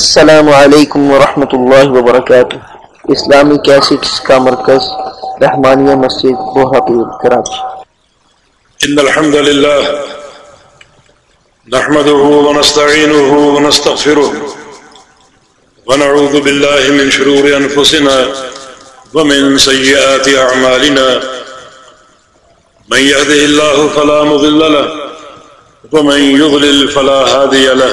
السلام علیکم ورحمۃ اللہ وبرکاتہ۔ اسلامی کیسٹس کا مرکز، رحمانیہ مسجد بوہاپور کراچی ان الحمد لله نحمده ونستعينه ونستغفره ونعوذ بالله من شرور انفسنا ومن سيئات اعمالنا۔ من يهده الله فلا مضل له ومن يضلل فلا هادي له۔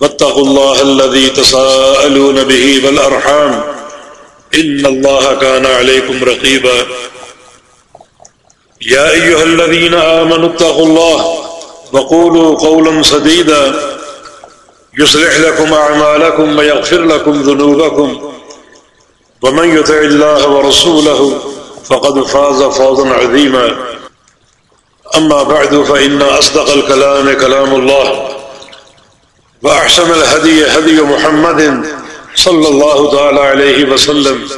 واتقوا الله الذي تساءلون به والأرحام. إن الله كان عليكم رقيبا. يا أيها الذين آمنوا اتقوا الله وقولوا قولا سديدا. يصلح لكم أعمالكم ويغفر لكم ذنوبكم. ومن يتع الله ورسوله فقد فاز فوضا عظيما. أما بعد فإن أصدق الكلام كلام الله. وأحسن الهدي هدي محمد صلى الله تعالى عليه وسلم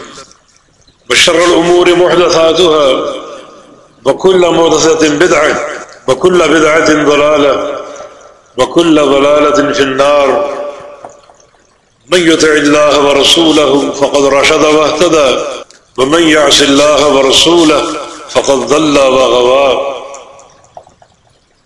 وشر الأمور محدثاتها وكل محدثة بدعة وكل بدعة ضلالة وكل ضلالة في النار من يطع الله ورسوله فقد رشد واهتدى ومن يعص الله ورسوله فقد ضل وغوى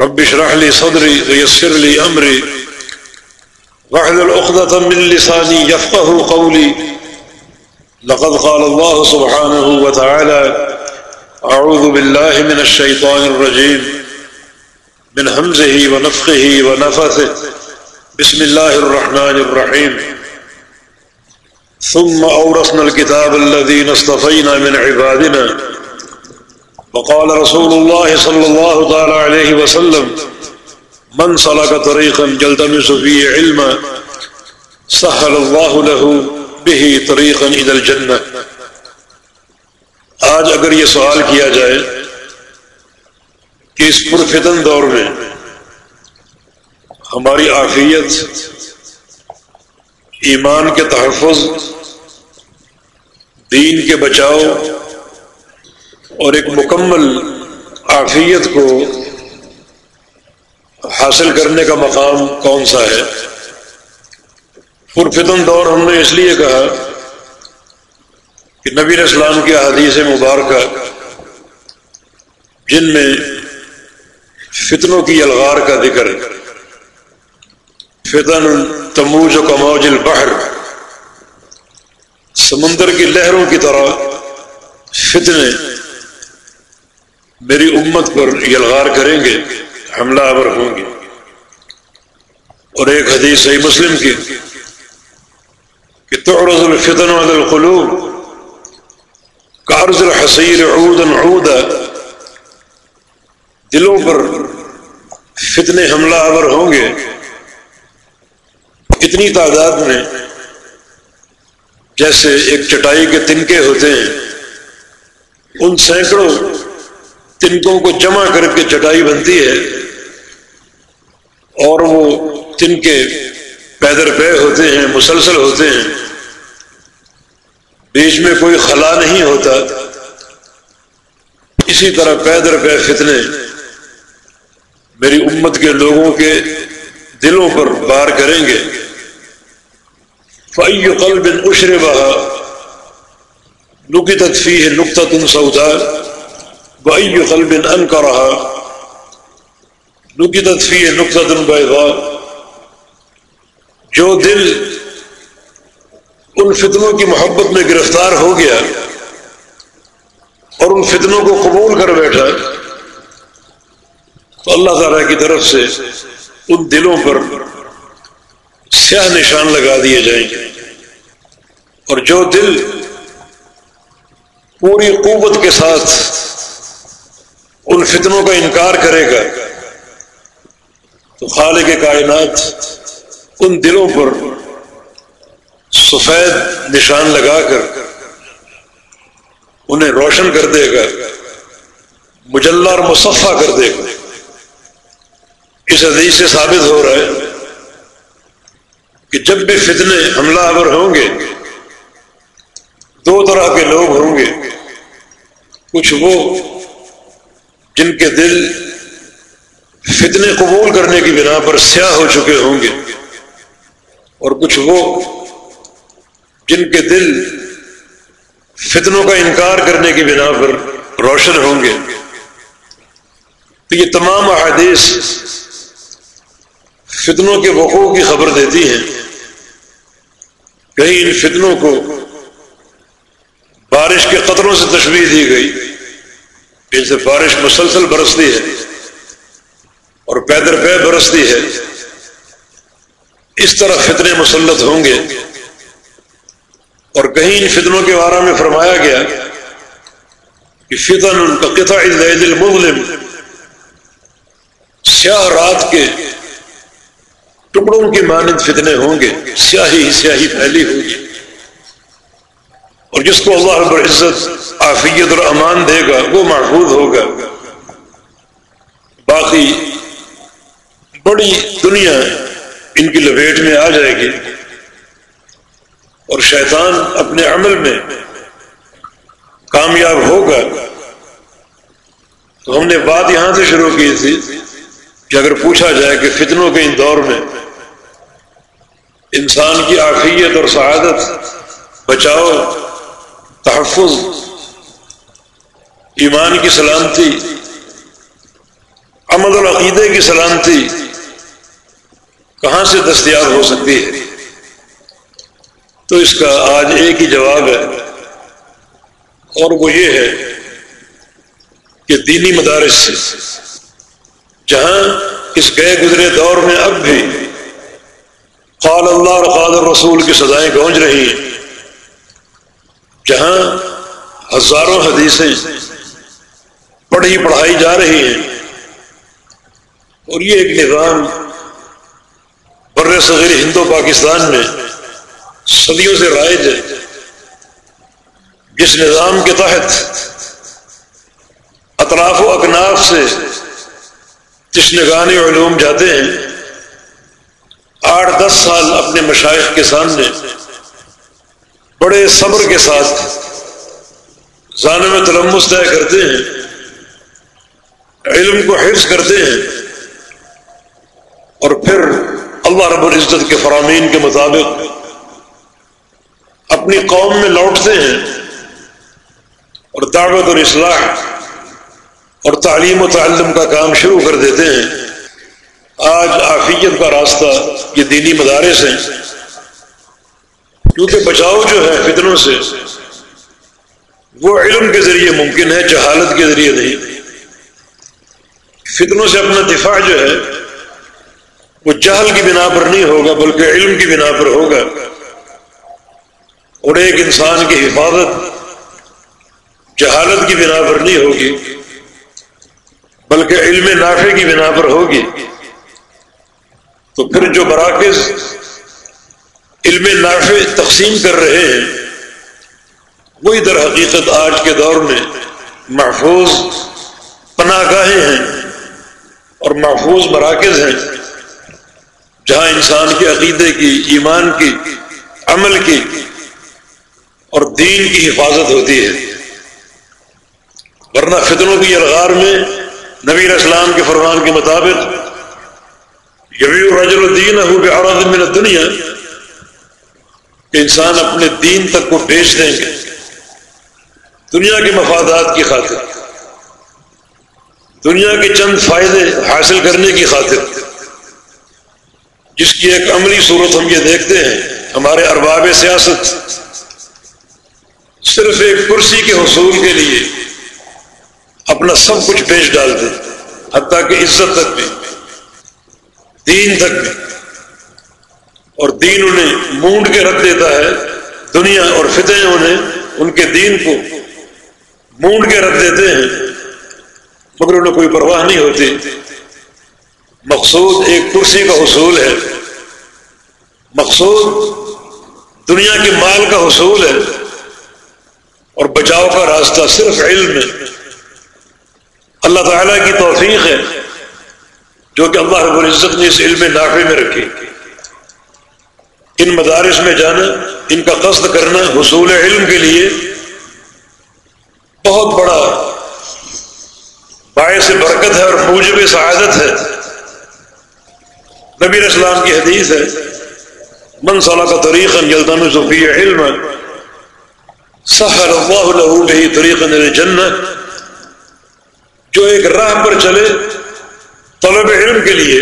رب اشرح لي صدري ويسر لي امري واحلل عقدة من لساني يفقهوا قولي. لقد قال الله سبحانه وتعالى اعوذ بالله من الشيطان الرجيم. من همزه ونفخه ونفثه. بسم الله الرحمن الرحيم. ثم اورثنا الكتاب الذين اصطفينا من عبادنا وقال رسول الله صلى الله تعالى عليه وسلم، من سلك طريقا جلتمس فيه علما، سهل الله له به طريقا الى الجنه آج اگر یہ سوال کیا جائے کہ اس پرفتن دور میں ہماری عافیت، ایمان کے تحفظ، دین کے بچاؤ اور ایک مکمل عافیت کو حاصل کرنے کا مقام کون سا ہے؟ پرفتن دور ہم نے اس لیے کہا کہ نبی اسلام کی حدیث مبارکہ، جن میں فتنوں کی الغار کا ذکر، فتن تموج و کموج البحر، سمندر کی لہروں کی طرح فتنے میری امت پر یلغار کریں گے، حملہ آور ہوں گے۔ اور ایک حدیث صحیح مسلم کی، کہ تعرض الفتن علی القلوب کارز الحصیر عودا عودا، دلوں پر فتنے حملہ آور ہوں گے۔ اتنی تعداد میں، جیسے ایک چٹائی کے تنکے ہوتے ہیں، ان سینکڑوں تنکوں کو جمع کر کے چٹائی بنتی ہے اور وہ تنکے پیدر پے ہوتے ہیں، مسلسل ہوتے ہیں۔ بیچ میں کوئی خلا نہیں ہوتا۔ اسی طرح پیدر پے فتنے۔ میری امت کے لوگوں کے دلوں پر بار کریں گے۔ فعی قلب اشر بہا نکی تدفی ہے نقطہ تن سودا بأي قلب أنكرها نكتت فيه نكتة بيضاء جو دل ان فتنوں کی محبت میں گرفتار ہو گیا اور ان فتنوں کو قبول کر بیٹھا تو اللہ تعالی کی طرف سے ان دلوں پر سیاہ نشان لگا دیے جائیں گے اور جو دل پوری قوت کے ساتھ ان فتنوں کا انکار کرے گا۔ تو خالق کائنات ان دلوں پر سفید نشان لگا کر انہیں روشن کر دے گا۔ مجلہ اور مصفہ کر دے گا۔ اس حدیث سے ثابت ہو رہا ہے کہ جب بھی فتنے حملہ آور ہوں گے، دو طرح کے لوگ ہوں گے۔ کچھ وہ جن کے دل فتنے قبول کرنے کی بنا پر سیاہ ہو چکے ہوں گے۔ اور کچھ وہ جن کے دل فتنوں کا انکار کرنے کی بنا پر روشن ہوں گے۔ تو یہ تمام احادیث فتنوں کے وقوع کی خبر دیتی ہیں۔ کہیں ان فتنوں کو بارش کے قطروں سے تشویح دی گئی۔ ان سے بارش مسلسل برستی ہے اور پیدر پے برستی ہے۔ اس طرح فتنے مسلط ہوں گے۔ اور کہیں ان فتنوں کے بارے میں فرمایا گیا کہ فتن ان کا قطع المظلم۔ سیاہ رات کے ٹکڑوں کی مانند فتنے ہوں گے۔ سیاہی سیاہی پھیلی ہوگی اور جس کو اللہ رب العزت آفیت اور امان دے گا، وہ محفوظ ہوگا۔ باقی بڑی دنیا ان کی لپیٹ میں آ جائے گی اور شیطان اپنے عمل میں کامیاب ہوگا۔ تو ہم نے بات یہاں سے شروع کی تھی کہ اگر پوچھا جائے کہ فتنوں کے ان دور میں انسان کی آفیت اور سعادت بچاؤ تحفظ، ایمان کی سلامتی، عمل العقیدے کی سلامتی کہاں سے دستیاب ہو سکتی ہے؟ تو اس کا آج ایک ہی جواب ہے۔ اور وہ یہ ہے کہ دینی مدارس سے جہاں اس گئے گزرے دور میں اب بھی قال اللہ اور قال رسول کی سزائیں گونج رہی ہیں۔ جہاں ہزاروں حدیثیں پڑھی پڑھائی جا رہی ہیں اور یہ ایک نظام بر صغیر ہندو پاکستان میں صدیوں سے رائج ہے، جس نظام کے تحت اطراف و اکناف سے تشنگان علوم جاتے ہیں، آٹھ دس سال اپنے مشائق کے سامنے بڑے صبر کے ساتھ زانے میں تلمس طے کرتے ہیں، علم کو حفظ کرتے ہیں، اور پھر اللہ رب العزت کے فرامین کے مطابق اپنی قوم میں لوٹتے ہیں، اور دعوت اور اصلاح اور تعلیم و تعلم کا کام شروع کر دیتے ہیں۔ آج آفیت کا راستہ یہ دینی مدارس ہیں۔ کیونکہ بچاؤ جو ہے فتنوں سے، وہ علم کے ذریعے ممکن ہے، جہالت کے ذریعے نہیں۔ فتنوں سے اپنا دفاع جو ہے، وہ جہل کی بنا پر نہیں ہوگا، بلکہ علم کی بنا پر ہوگا۔ اور ایک انسان کی حفاظت جہالت کی بنا پر نہیں ہوگی، بلکہ علم نافع کی بنا پر ہوگی۔ تو پھر جو مراکز علم نافع تقسیم کر رہے ہیں۔ وہی در حقیقت آج کے دور میں محفوظ پناہ گاہیں ہیں اور محفوظ مراکز ہیں۔ جہاں انسان کے عقیدے کی، ایمان کی، عمل کی اور دین کی حفاظت ہوتی ہے۔ ورنہ فتنوں کی الغار میں نبی اسلام کے فرمان کے مطابق یبی رجل الدین ہو من دنیا کہ انسان اپنے دین تک کو بیچ دیں گے۔ دنیا کے مفادات کی خاطر۔ دنیا کے چند فائدے حاصل کرنے کی خاطر۔ جس کی ایک عملی صورت ہم یہ دیکھتے ہیں، ہمارے ارباب سیاست۔ صرف ایک کرسی کے حصول کے لیے اپنا سب کچھ بیچ ڈالتے حتیٰ کہ عزت تک بھی، دین تک بھی۔ اور دین انہیں مونڈ کے رکھ دیتا ہے، دنیا اور فتح انہیں ان کے دین کو مونڈ کے رکھ دیتے ہیں۔ مگر انہیں کوئی پرواہ نہیں ہوتی۔ مقصود ایک کرسی کا حصول ہے۔ مقصود دنیا کے مال کا حصول ہے۔ اور بچاؤ کا راستہ صرف علم ہے۔ اللہ تعالیٰ کی توفیق ہے۔ جو کہ اللہ رب العزت نے اس علم نافع میں رکھی۔ ان مدارس میں جانا، ان کا قصد کرنا حصول علم کے لیے بہت بڑا باعث برکت ہے اور موجب سعادت ہے۔ نبی اسلام کی حدیث ہے، من صلاح کا طریقہ جلدان صفی علم سفر اللہ له به طریقہ جنت جو ایک راہ پر چلے طلب علم کے لیے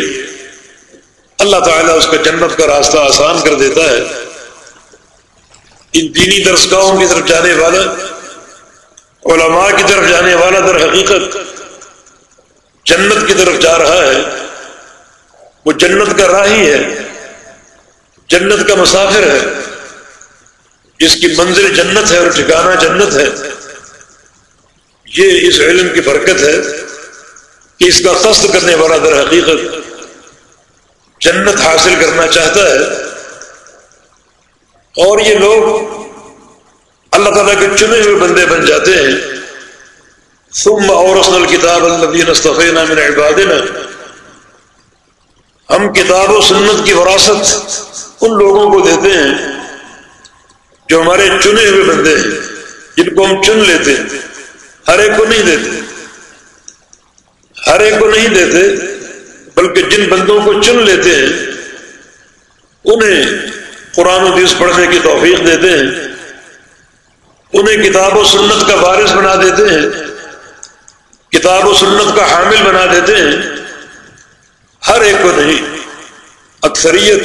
اللہ تعالیٰ اس کا جنت کا راستہ آسان کر دیتا ہے۔ ان دینی درسگاہوں کی طرف جانے والا، علماء کی طرف جانے والا در حقیقت جنت کی طرف جا رہا ہے۔ وہ جنت کا راہی ہے۔ جنت کا مسافر ہے۔ جس کی منزل جنت ہے اور ٹھکانہ جنت ہے۔ یہ اس علم کی برکت ہے کہ اس کا قصد کرنے والا در حقیقت جنت حاصل کرنا چاہتا ہے اور یہ لوگ اللہ تعالیٰ کے چنے ہوئے بندے بن جاتے ہیں۔ ثم اورسن الکتاب النبین استفینا من عبادنا۔ ہم کتاب و سنت کی وراثت ان لوگوں کو دیتے ہیں جو ہمارے چنے ہوئے بندے ہیں، جن کو ہم چن لیتے ہیں۔ ہر ایک کو نہیں دیتے۔ ہر ایک کو نہیں دیتے۔ بلکہ جن بندوں کو چن لیتے ہیں، انہیں قرآن و حدیث پڑھنے کی توفیق دیتے ہیں، انہیں کتاب و سنت کا وارث بنا دیتے ہیں، کتاب و سنت کا حامل بنا دیتے ہیں، ہر ایک کو نہیں، اکثریت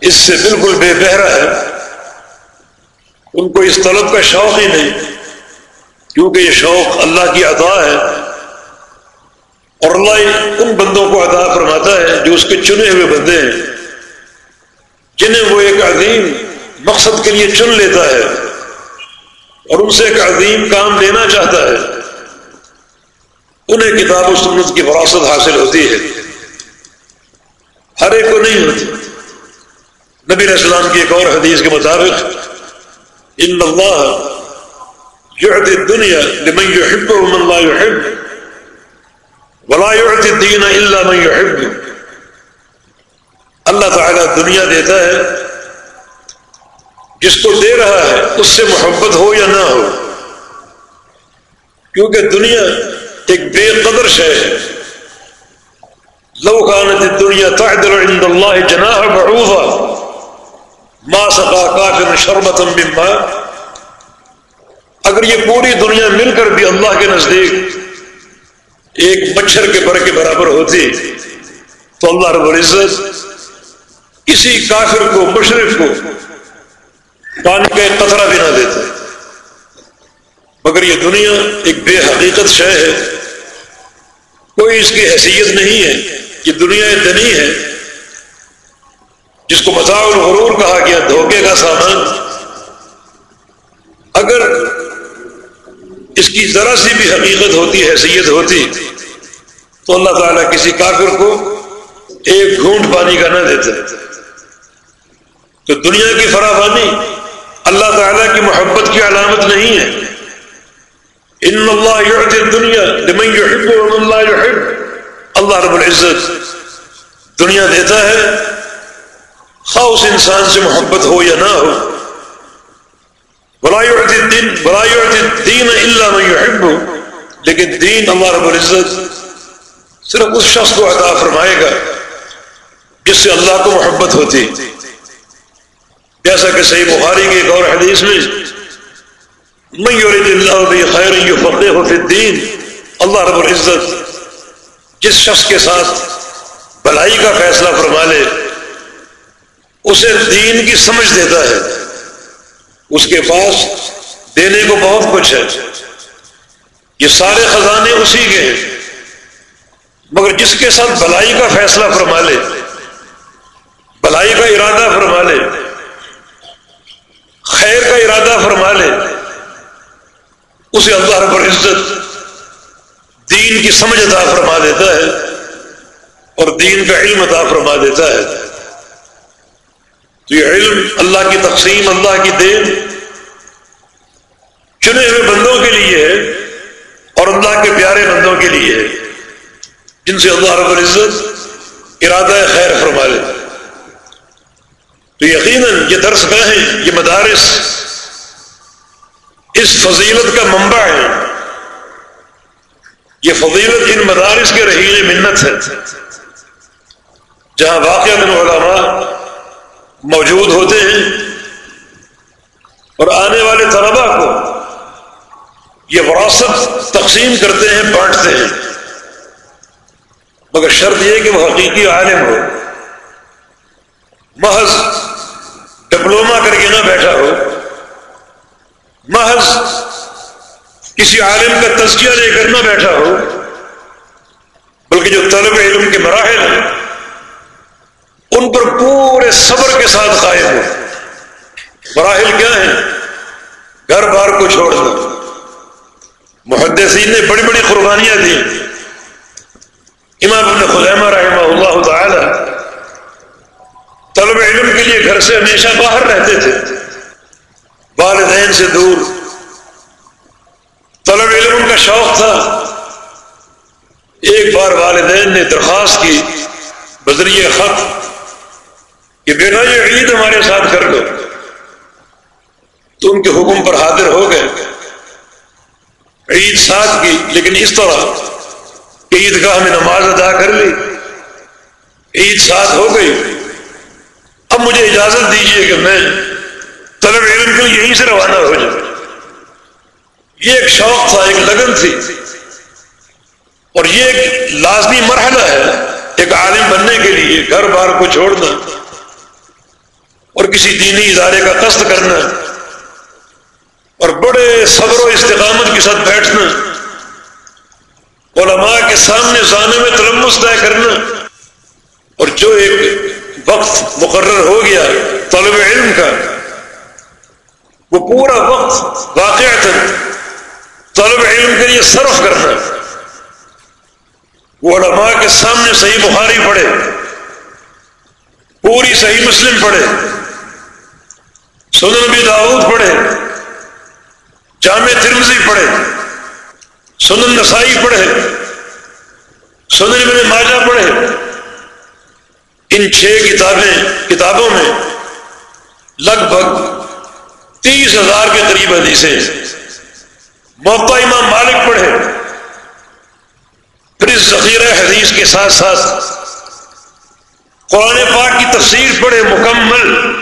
اس سے بالکل بے بہرا ہے۔ ان کو اس طلب کا شوق ہی نہیں، کیونکہ یہ شوق اللہ کی عطا ہے۔ اور اللہ ان بندوں کو عطا فرماتا ہے جو اس کے چنے ہوئے بندے ہیں، جنہیں وہ ایک عظیم مقصد کے لیے چن لیتا ہے اور ان سے ایک عظیم کام لینا چاہتا ہے۔ انہیں کتاب و سنت کی وراثت حاصل ہوتی ہے۔ ہر ایک کو نہیں ہوتی۔ نبی علیہ السلام کی ایک اور حدیث کے مطابق، ان اللہ دنیا لمن يحب ومن لا يحب ولا يعطي الدين الا من يحب اللہ تعالیٰ دنیا دیتا ہے، جس کو دے رہا ہے، اس سے محبت ہو یا نہ ہو. کیونکہ دنیا ایک بے قدر شے ہے۔ لو كانت دنیا تعدل عند اللہ جناح بعوضا، ما سقا کافر شربتا من ماء۔ اگر یہ پوری دنیا مل کر بھی اللہ کے نزدیک ایک مچھر کے بر کے برابر ہوتی، تو اللہ رب العزت کسی کافر کو، مشرف کو پانی کا ایک قطرہ بھی نہ دیتے۔ مگر یہ دنیا ایک بے حقیقت شے ہے۔ کوئی اس کی حیثیت نہیں ہے یہ دنیا دنی ہے۔ جس کو مزاح الغرور کہا گیا، دھوکے کا سامان۔ اگر اس کی ذرا سی بھی حقیقت ہوتی حیثیت ہوتی، تو اللہ تعالیٰ کسی کافر کو ایک گھونٹ پانی کا نہ دیتے۔ تو دنیا کی فراوانی اللہ تعالیٰ کی محبت کی علامت نہیں ہے۔ ان اللہ دنیا لمن يحب ومن اللہ يحب اللہ رب العزت دنیا دیتا ہے، خواہ اس انسان سے محبت ہو یا نہ ہو۔ دین دین اللہ يحب لیکن دین اللہ رب العزت صرف اس شخص کو عطا فرمائے گا جس سے اللہ کو محبت ہوتی۔ جیسا کہ صحیح بخاری کی ایک اور حدیث میں اللہ خیر فقح فی الدین اللہ رب العزت جس شخص کے ساتھ بھلائی کا فیصلہ فرما لے، اسے دین کی سمجھ دیتا ہے۔ اس کے پاس دینے کو بہت کچھ ہے۔ یہ سارے خزانے اسی کے ہیں۔ مگر جس کے ساتھ بھلائی کا فیصلہ فرما لے، بھلائی کا ارادہ فرما لے، خیر کا ارادہ فرما لے، اسے اللہ رب العزت دین کی سمجھ عطا فرما دیتا ہے اور دین کا علم عطا فرما دیتا ہے۔ تو یہ علم اللہ کی تقسیم، اللہ کی دین چنے ہوئے بندوں کے لیے ہے اور اللہ کے پیارے بندوں کے لیے ہے۔ جن سے اللہ رب العزت ارادہ خیر فرما لے۔ تو یقیناً یہ درس گاہیں یہ مدارس اس فضیلت کا منبع ہے۔ یہ فضیلت ان مدارس کے رحیل منت ہے۔ جہاں واقع علماء موجود ہوتے ہیں اور آنے والے طلبا کو یہ وراثت تقسیم کرتے ہیں، بانٹتے ہیں۔ مگر شرط یہ کہ وہ حقیقی عالم ہو۔ محض ڈپلوما کر کے نہ بیٹھا ہو۔ محض کسی عالم کا تزکیہ لے کر نہ بیٹھا ہو۔ بلکہ جو طلب علم کے مراحل ہیں ان پر پورے صبر کے ساتھ قائم ہو۔ مراحل کیا ہیں؟ گھر بار کو چھوڑنا محدثین نے بڑی بڑی قربانیاں دی امام ابن خزیمہ رحمہ اللہ تعالی طلب علم کے لیے گھر سے ہمیشہ باہر رہتے تھے۔ والدین سے دور۔ طلب علم کا شوق تھا۔ ایک بار والدین نے درخواست کی بذریعہ خط کہ بیٹا، یہ عید ہمارے ساتھ کر لو تو ان کے حکم پر حاضر ہو گئے۔ عید ساتھ کی، لیکن اس طرح کہ عیدگاہ میں نماز ادا کر لی۔ عید ساتھ ہو گئی۔ اب مجھے اجازت دیجیے کہ میں طلب علم کے یہیں سے روانہ ہو جاؤں۔ یہ ایک شوق تھا، ایک لگن تھی۔ اور یہ ایک لازمی مرحلہ ہے، ایک عالم بننے کے لیے، گھر بار کو چھوڑنا۔ اور کسی دینی ادارے کا قصد کرنا اور بڑے صبر و استقامت کے ساتھ بیٹھنا، علماء کے سامنے زانے میں تلمس طے کرنا اور جو ایک وقت مقرر ہو گیا طالب علم کا، وہ پورا وقت واقع طالب علم کے لیے صرف کرنا۔ وہ علماء کے سامنے صحیح بخاری پڑھے، پوری صحیح مسلم پڑھے۔ سنن نبی داود پڑھے، جامع ترمزی پڑھے، سنن نسائی پڑھے، سنن ابن ماجہ پڑھے۔ ان چھ کتابیں، کتابوں میں لگ بھگ تیس ہزار کے قریب حدیثیں۔ موقع امام مالک پڑھے۔ پھر اس ذخیرہ حدیث کے ساتھ ساتھ قرآن پاک کی تفسیر پڑھے، مکمل۔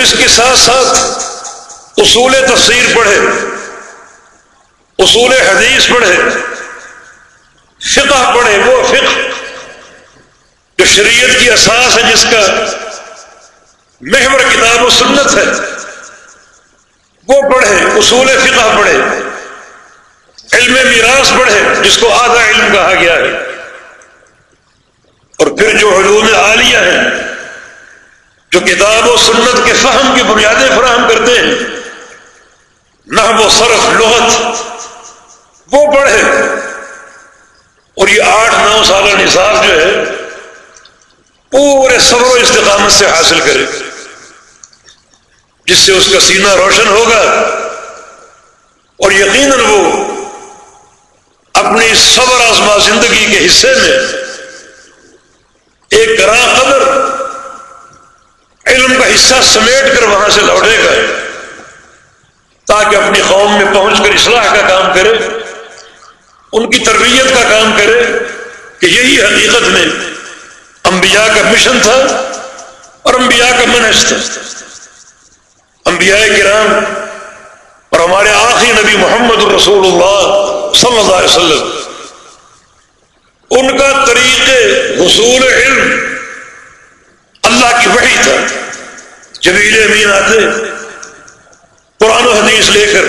پھر اس کے ساتھ ساتھ اصول تفسیر پڑھے، اصول حدیث پڑھے، فقہ پڑھے، وہ فقہ جو شریعت کی اساس ہے، جس کا محور کتاب و سنت ہے، وہ پڑھے، اصول فقہ پڑھے، علم میراث پڑھے، جس کو آدھا علم کہا گیا ہے۔ اور پھر جو علوم عالیہ ہیں جو کتاب و سنت کے فہم کی بنیادیں فراہم کرتے ہیں، نہ وہ صرف لغت، وہ پڑھے۔ اور یہ آٹھ نو سال نصاب جو ہے، پورے صبر و استقامت سے حاصل کرے۔ جس سے اس کا سینہ روشن ہوگا۔ اور یقیناً وہ اپنی صبر آزما زندگی کے حصے میں ایک گراں قدر علم کا حصہ سمیٹ کر وہاں سے لوٹے گا تاکہ اپنی قوم میں پہنچ کر اصلاح کا کام کرے، ان کی تربیت کا کام کرے، کہ یہی حقیقت میں انبیاء کا مشن تھا اور انبیاء کا منحص تھا۔ انبیاء کرام اور ہمارے آخری نبی محمد الرسول اللہ صلی اللہ علیہ وسلم، ان کا طریق حصول علم اللہ کی وحی تھا۔ جبیل امین آتے قرآن و حدیث لے کر،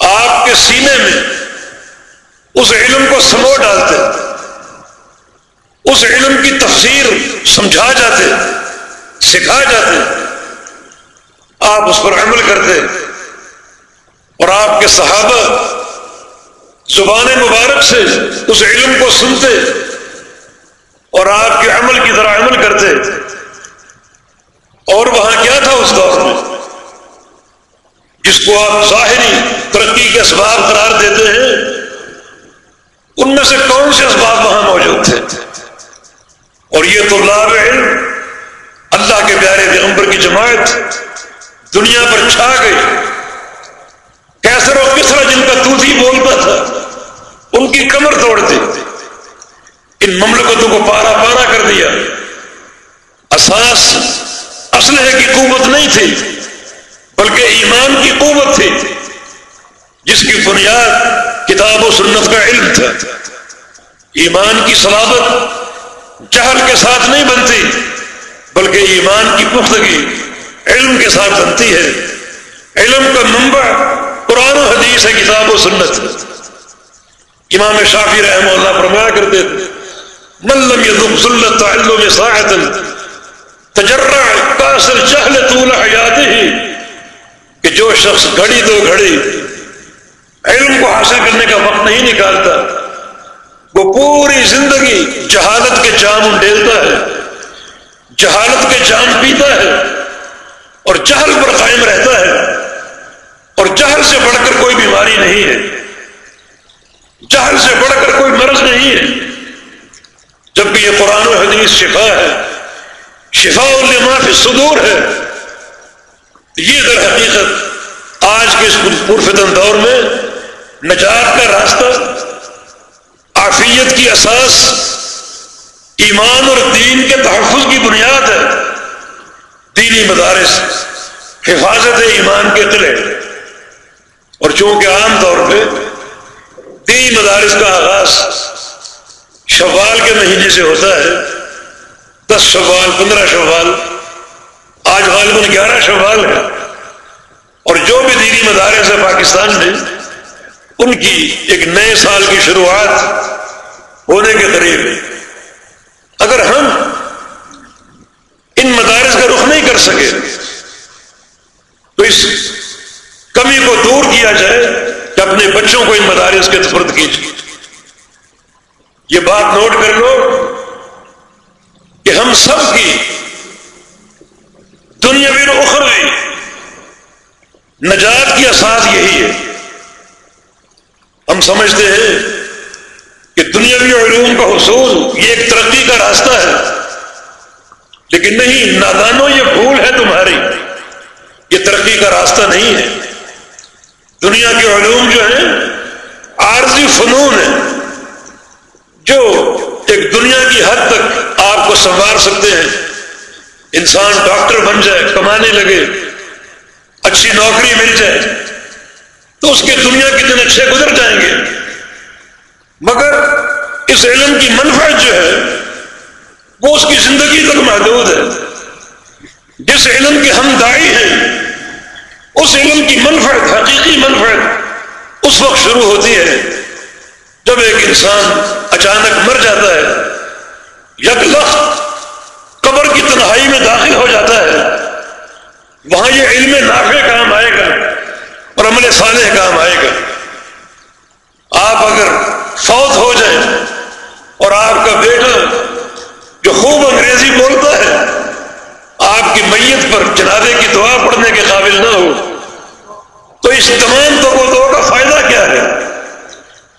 آپ کے سینے میں اس علم کو سمو ڈالتے اس علم کی تفسیر سمجھا جاتے سکھا جاتے آپ اس پر عمل کرتے اور آپ کے صحابہ زبان مبارک سے اس علم کو سنتے اور آپ کے عمل کی طرح عمل کرتے اور وہاں کیا تھا اس دور میں؟ جس کو آپ ظاہری ترقی کے اسباب قرار دیتے ہیں، ان میں سے کون سے اسباب وہاں موجود تھے؟ اور یہ تو لاب علم، اللہ کے پیارے پیغمبر کی جماعت دنیا پر چھا گئی۔ کیسر اور کسرا جن کا توتی بولتا تھا، ان کی کمر توڑ دی۔ ان مملکتوں کو پارا پارا کر دیا۔ اساس اسلحے کی قوت نہیں تھی، بلکہ ایمان کی قوت تھی، جس کی بنیاد کتاب و سنت کا علم تھا۔ ایمان کی صلابت جہل کے ساتھ نہیں بنتی، بلکہ ایمان کی پختگی علم کے ساتھ بنتی ہے۔ علم کا منبع قرآن و حدیث ہے، کتاب و سنت۔ امام شافی رحم اللہ فرمایا کرتے تھے ملم یہ ذلت تعلم ساحت تجرع کاسر چہل طول حیات ہی کہ جو شخص گھڑی دو گھڑی علم کو حاصل کرنے کا وقت نہیں نکالتا، وہ پوری زندگی جہالت کے جام انڈیلتا ہے، جہالت کے جام پیتا ہے، اور جہل پر قائم رہتا ہے، اور جہل سے بڑھ کر کوئی بیماری نہیں ہے۔ جہل سے بڑھ کر کوئی مرض نہیں ہے۔ جبکہ یہ قرآن و حدیث شفا ہے۔ شفا الما فی صدور ہے۔ یہ در حقیقت آج کے اس پرفتن دور میں نجات کا راستہ، عافیت کی اساس، ایمان اور دین کے تحفظ کی بنیاد ہے۔ دینی مدارس حفاظت ایمان کے قلعے۔ اور چونکہ عام طور پہ دینی مدارس کا آغاز شوال کے مہینے سے ہوتا ہے دس شوال، پندرہ شوال، آج غالباً گیارہ شوال ہے اور جو بھی دینی مدارس ہے پاکستان میں، ان کی ایک نئے سال کی شروعات ہونے کے قریب ہے۔ اگر ہم ان مدارس کا رخ نہیں کر سکے، تو اس کمی کو دور کیا جائے کہ اپنے بچوں کو ان مدارس کے سپرد کیجیے۔ یہ بات نوٹ کر لو۔ کہ ہم سب کی دنیا بھی اخروی نجات کی اساس یہی ہے۔ ہم سمجھتے ہیں کہ دنیاوی علوم کا حصول یہ ایک ترقی کا راستہ ہے، لیکن نہیں نادانو یہ بھول ہے تمہاری یہ ترقی کا راستہ نہیں ہے۔ دنیا کے علوم جو ہیں، عارضی فنون ہے جو ایک دنیا کی حد تک آپ کو سنوار سکتے ہیں۔ انسان ڈاکٹر بن جائے، کمانے لگے، اچھی نوکری مل جائے، تو اس کے دنیا کے دن اچھے گزر جائیں گے۔ مگر اس علم کی منفعت جو ہے، وہ اس کی زندگی تک محدود ہے۔ جس علم کے ہم دائی ہیں، اس علم کی منفرد حقیقی منفرد اس وقت شروع ہوتی ہے جب ایک انسان اچانک مر جاتا ہے یک لخت قبر کی تنہائی میں داخل ہو جاتا ہے وہاں یہ علم نافع کام آئے گا اور عمل صالح کام آئے گا۔ آپ اگر فوت ہو جائیں اور آپ کا بیٹا جو خوب انگریزی بولتا ہے، آپ کی میت پر جنازے کی دعا پڑھنے کے قابل نہ ہو، تو اس تمام تو کا فائدہ کیا ہے؟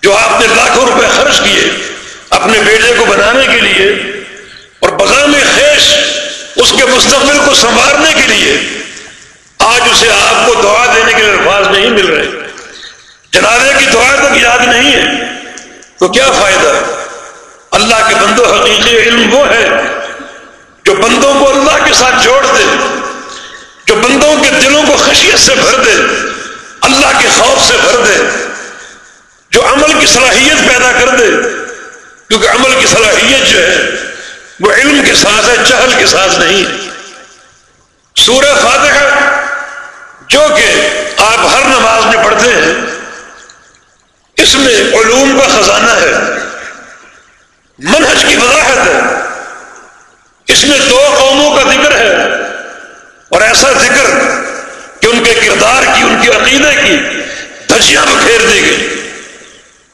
جو آپ نے لاکھوں روپے خرچ کیے اپنے بیٹے کو بنانے کے لیے اور بغام خیش اس کے مستقبل کو سنوارنے کے لیے، آج اسے آپ کو دعا دینے کے الفاظ نہیں مل جنازے کی دعا تک یاد نہیں ہے۔ تو کیا فائدہ؟ اللہ کے بندوں حقیقی علم وہ ہے جو بندوں کو اللہ کے ساتھ جوڑ دے، جو بندوں کے دلوں کو خشیت سے بھر دے، اللہ کے خوف سے بھر دے، جو عمل کی صلاحیت پیدا کر دے۔ کیونکہ عمل کی صلاحیت جو ہے، وہ علم کے ساتھ ہے چہل کے ساتھ نہیں سورہ فاتحہ جو کہ آپ ہر نماز میں پڑھتے ہیں اس میں علوم کا خزانہ ہے، منہج کی وضاحت ہے۔ اس میں دو قوموں کا ذکر ہے، اور ایسا ذکر کہ ان کے کردار کی، ان کے عقیدے کی دھجیاں بکھیر دی گئی۔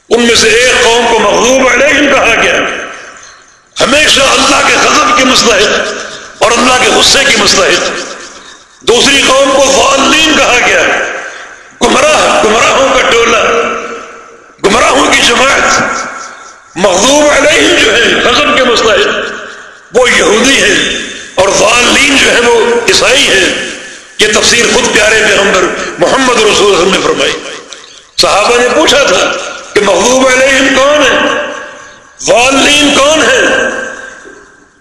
ان میں سے ایک قوم کو مغلوب علیہم کہا گیا۔ ہمیشہ اللہ کے غضب کی مستحد اور اللہ کے غصے کی مستحد دوسری قوم کو فعالین کہا گیا۔ گمراہ، گمراہوں کا ٹولہ۔ جماعت مغلوب علیہم جو ہے غضب کے مستحد وہ یہودی ہیں اور فعالین جو ہے وہ عیسائی ہیں۔ یہ تفسیر خود پیارے پیغمبر محمد رسول اللہ نے فرمائی۔ صحابہ نے پوچھا تھا کہ محبوب علیہم کون ہے والین کون ہے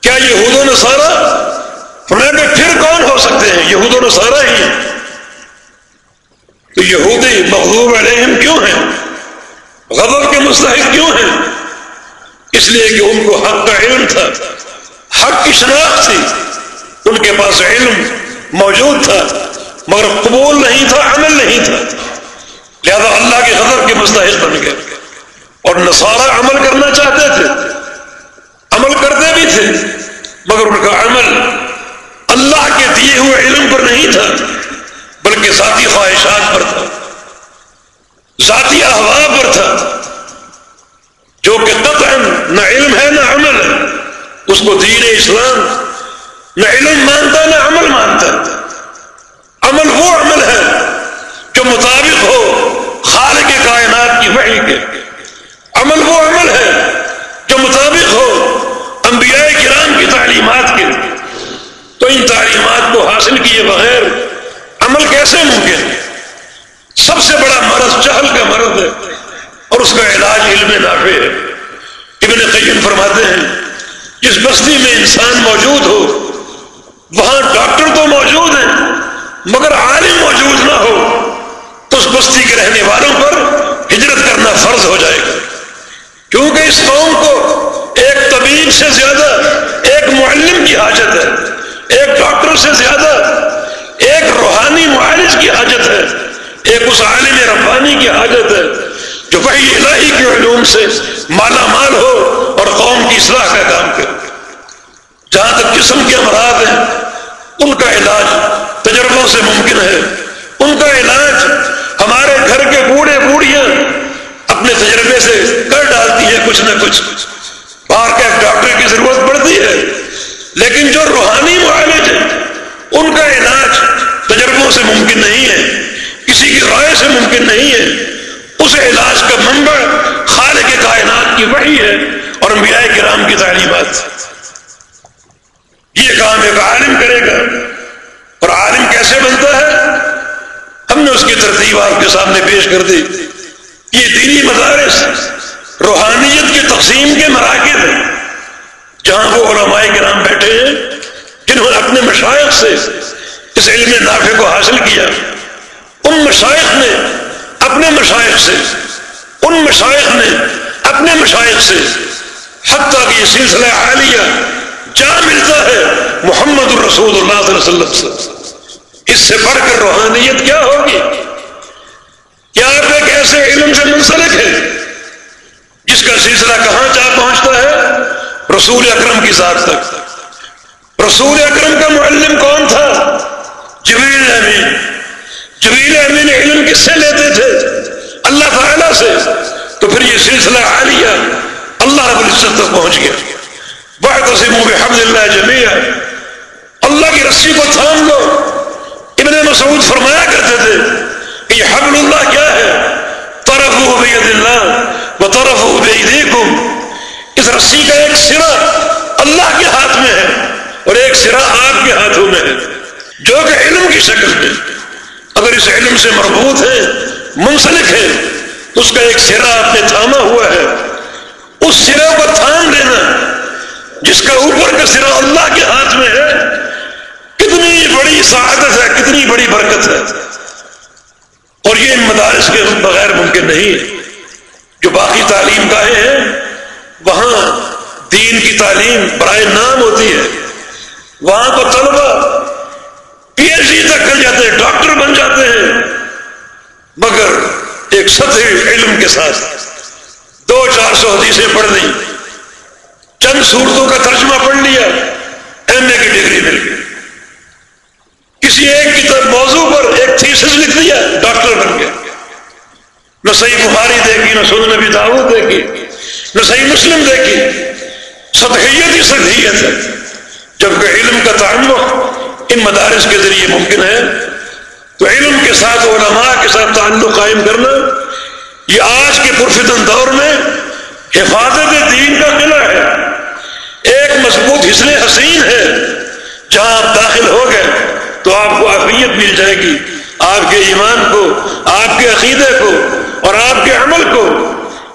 کیا یہود و نصارہ؟ فرمایا کہ پھر کون ہو سکتے ہیں؟ یہود و نصارہ ہی ہیں۔ تو یہودی محبوب علیہم کیوں ہیں؟ غضب کے مستحق کیوں ہیں؟ اس لیے کہ ان کو حق کا علم تھا۔ حق کی شناخت تھی۔ ان کے پاس علم موجود تھا، مگر قبول نہیں تھا، عمل نہیں تھا۔ لہذا اللہ کے غضب کے مستحق بن گئے۔ اور نصارہ عمل کرنا چاہتے تھے۔ عمل کرتے بھی تھے، مگر ان کا عمل اللہ کے دیے ہوئے علم پر نہیں تھا، بلکہ ذاتی خواہشات پر تھا۔ ذاتی احباب پر تھا۔ جو کہ قطعا نہ علم ہے، نہ عمل ہے۔ اس کو دین اسلام نہ علم مانتا، نہ عمل مانتا۔ عمل وہ عمل ہے جو مطابق ہو خالق کائنات کی وحی کے۔ عمل وہ عمل ہے جو مطابق ہو انبیاء کرام کی تعلیمات کے۔ تو ان تعلیمات کو حاصل کیے بغیر عمل کیسے ممکن؟ ہے سب سے بڑا مرض چہل کا مرض ہے اور اس کا علاج علم نافع ہے۔ ابن قیم فرماتے ہیں، جس بستی میں انسان موجود ہو، وہاں ڈاکٹر تو موجود ہیں، مگر عالم موجود نہ ہو، تو اس بستی کے رہنے والوں پر ہجرت کرنا فرض ہو جائے گا۔ کیونکہ اس قوم کو ایک طبیب سے زیادہ، ایک معلم کی حاجت ہے، ایک ڈاکٹر سے زیادہ، ایک روحانی معالج کی حاجت ہے۔ ایک اس عالم ربانی کی حاجت ہے جو وہی الہی کے علوم سے مالا مال ہو اور قوم کی اصلاح کا کام کرے۔ جہاں تک جسم کے امراض ہیں، ان کا علاج تجربوں سے ممکن ہے۔ ان کا علاج ہمارے گھر کے بوڑھے بوڑھیاں اپنے تجربے سے کر ڈالتی ہیں کچھ نہ کچھ۔ باہر کے ڈاکٹر کی ضرورت پڑتی ہے، لیکن جو روحانی معالج ہیں، ان کا علاج تجربوں سے ممکن نہیں ہے۔ کسی کی رائے سے ممکن نہیں ہے۔ اس علاج کا منبع خالق کے کائنات کی وحی ہے اور انبیاء کرام کی تعلیمات۔ یہ کام ایک عالم کرے گا۔ اور عالم کیسے بنتا ہے؟ ہم نے اس کی ترتیب آپ کے سامنے پیش کر دی۔ یہ دینی مدارس روحانیت کی تقسیم کے مراکز ہیں۔ جہاں وہ علماء کے بیٹھے ہیں، جنہوں نے اپنے مشائق سے اس علم نافع کو حاصل کیا۔ ان مشائق نے اپنے مشائق سے، ان مشائق نے اپنے مشائق سے حتیٰ کہ یہ سلسلہ عالیہ جہاں ملتا ہے محمد الرسول اللہ صلی اللہ علیہ وسلم سے۔ اس سے بڑھ کر روحانیت کیا ہوگی؟ کیا آپ ایک ایسے علم سے منسلک ہے جس کا سلسلہ کہاں جا پہنچتا ہے؟ رسول اکرم کی ذات تک۔ رسول اکرم کا معلم کون تھا؟ جبیل امین۔ جبیل امین علم کس سے لیتے تھے؟ اللہ تعالی سے۔ تو پھر یہ سلسلہ عالیہ اللہ رب العزت تک پہنچ گیا۔ بہت عظیم حمد اللہ جمیہ اللہ کی رسی کو تھام لو۔ ابن مسعود فرمایا کرتے تھے کہ یہ حبل اللہ کیا ہے؟ طرف بید اللہ وہ طرف ہو اس رسی کا ایک سرا اللہ کے ہاتھ میں ہے اور ایک سرا آپ کے ہاتھوں میں ہے۔ جو کہ علم کی شکل میں۔ اگر اس علم سے مربوط ہے، منسلک ہے، اس کا ایک سرا آپ نے تھاما ہوا ہے۔ اس سرا کو تھام لینا، جس کا اوپر کا سرا اللہ کے ہاتھ میں ہے، کتنی بڑی سعادت ہے، کتنی بڑی برکت ہے۔ اور یہ مدارس کے بغیر ممکن نہیں ہے۔ جو باقی تعلیم گاہیں ہیں، وہاں دین کی تعلیم برائے نام ہوتی ہے۔ وہاں کو طلبا پی ایچ ڈی تک کر جاتے ہیں، ڈاکٹر بن جاتے ہیں۔ مگر ایک سطح علم کے ساتھ دو چار سو حدیثیں پڑھ لی چند صورتوں کا ترجمہ پڑھ لیا، ایم اے کی ڈگری مل گئی۔ کسی ایک کی طرف موضوع پر ایک تھیسس لکھ دیا ڈاکٹر بن گیا۔ نہ صحیح بخاری دیکھی، نہ سن نبی داود دیکھی، نہ صحیح مسلم دیکھی۔ سطحیت ہی سطحیت ہے۔ جبکہ علم کا تعلق ان مدارس کے ذریعے ممکن ہے۔ تو علم کے ساتھ علماء کے ساتھ تعلق قائم کرنا، یہ آج کے پرفتن دور میں حفاظت دین کا قلعہ ہے۔ ایک مضبوط حسن حسین ہے۔ جہاں آپ داخل ہو گئے تو آپ کو عافیت مل جائے گی۔ آپ کے ایمان کو، آپ کے عقیدے کو اور آپ کے عمل کو۔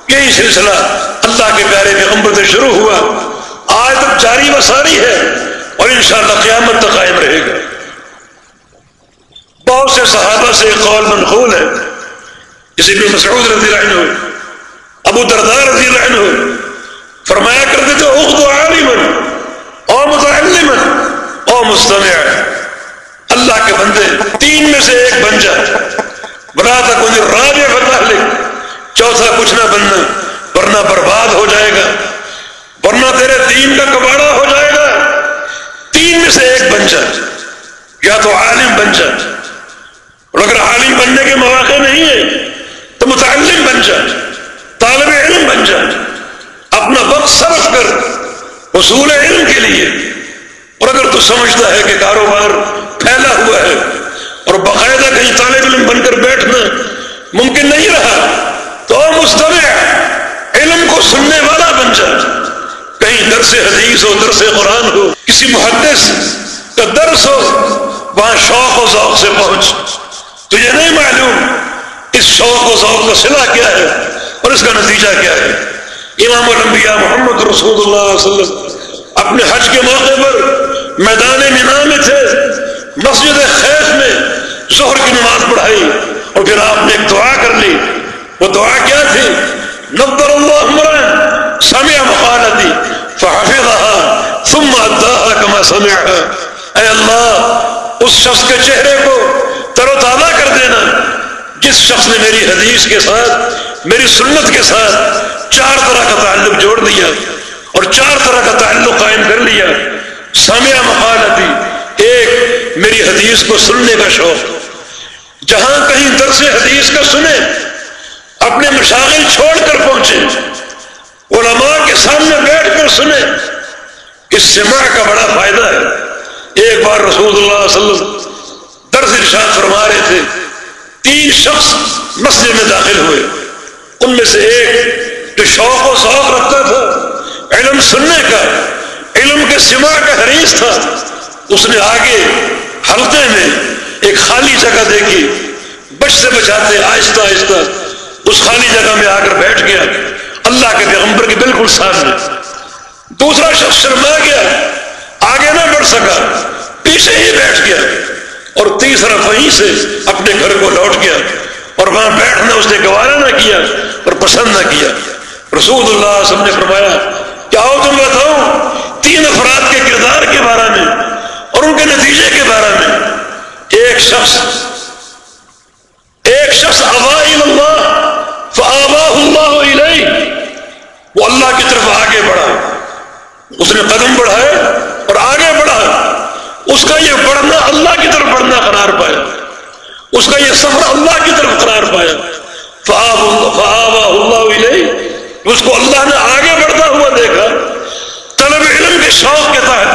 یہی سلسلہ اللہ کے پیارے پیغمبر سے شروع ہوا۔ آج تک جاری و ساری ہے۔ اور انشاءاللہ قیامت تک قائم رہے گا۔ بہت سے صحابہ سے ایک قول منقول ہے۔ کسی بھی مسعود رضی اللہ عنہ، ابو دردار رضی اللہ عنہ فرمایا کرتے تھے اخدو عالما، او متعلما، او مستمع اللہ کے بندے، تین میں سے ایک بن جا۔ بنا تھا کوئی رابع بتا لے چوتھا کچھ نہ بننا، ورنہ برباد ہو جائے گا ورنہ تیرے دین کا کباڑا ہو جائے گا تین میں سے ایک بن جا یا تو عالم بن جا اور اگر عالم بننے کے مواقع نہیں ہے تو متعلم بن جا طالب علم بن جا اپنا وقت صرف کر حصول علم کے لیے۔ اور اگر تو سمجھتا ہے کہ کاروبار پھیلا ہوا ہے، اور باقاعدہ کہیں طالب علم بن کر بیٹھنا ممکن نہیں رہا، تو مستمع علم کو سننے والا بن جا کہیں درس حدیث ہو، درس قرآن ہو، کسی محدث کا درس ہو، وہاں شوق و ذوق سے پہنچ۔ تجھے نہیں معلوم اس شوق و ذوق کا صلح کیا ہے اور اس کا نتیجہ کیا ہے۔ امام الانبیاء محمد رسول اللہ علیہ وسلم اپنے حج کے موقع پر میدان مینا میں تھے، مسجد خیف میں ظہر کی نماز پڑھائی اور پھر آپ نے ایک دعا کر لی۔ وہ دعا کیا تھی؟ نبر اللہ عمران سمع مقالتی فحفظها ثم اداها كما سمعها اے اللہ، اس شخص کے چہرے کو تر و تازہ کر دینا۔ جس شخص نے میری حدیث کے ساتھ، میری سنت کے ساتھ چار طرح کا تعلق جوڑ دیا اور چار طرح کا تعلق قائم کر لیا۔ سامعہ مقالتی ایک میری حدیث کو سننے کا شوق۔ جہاں کہیں درس حدیث کا سنے اپنے مشاغل چھوڑ کر پہنچے علماء کے سامنے بیٹھ کر سنے اس سماع کا بڑا فائدہ ہے۔ ایک بار رسول اللہ صلی اللہ علیہ وسلم درس ارشاد فرما رہے تھے، تین شخص مسجد میں داخل ہوئے۔ ان میں سے ایک جو شوق و شوق رکھتا تھا، علم سننے کا، علم کے سما کا حریث تھا۔ اس نے آگے حلقے میں ایک خالی جگہ دیکھی۔ بچ سے بچاتے، آہستہ آہستہ اس خالی جگہ میں آ کر بیٹھ گیا۔ اللہ کے پیغمبر کے بالکل سامنے۔ دوسرا شخص شرما گیا۔ آگے نہ بڑھ سکا۔ پیچھے ہی بیٹھ گیا۔ اور تیسرا وہیں سے اپنے گھر کو لوٹ گیا۔ اور وہاں بیٹھنا اس نے گوارا نہ کیا اور پسند نہ کیا۔ رسول اللہ علیہ وسلم نے فرمایا کیا ہو تم بتاؤ تین افراد کے کردار کے بارے میں اور ان کے نتیجے کے بارے میں۔ ایک شخص ایک شخص اللہ فآبا اللہ علیہ وہ اللہ کی طرف آگے بڑھا۔ اس نے قدم بڑھائے۔ اور آگے بڑھا۔ اس کا یہ بڑھنا اللہ کی طرف بڑھنا قرار پایا۔ اس کا یہ سفر اللہ کی طرف قرار پایا۔ اللہ علیہ اس کو اللہ نے آگے بڑھتا ہوا دیکھا۔ طلب علم کے شوق کے تحت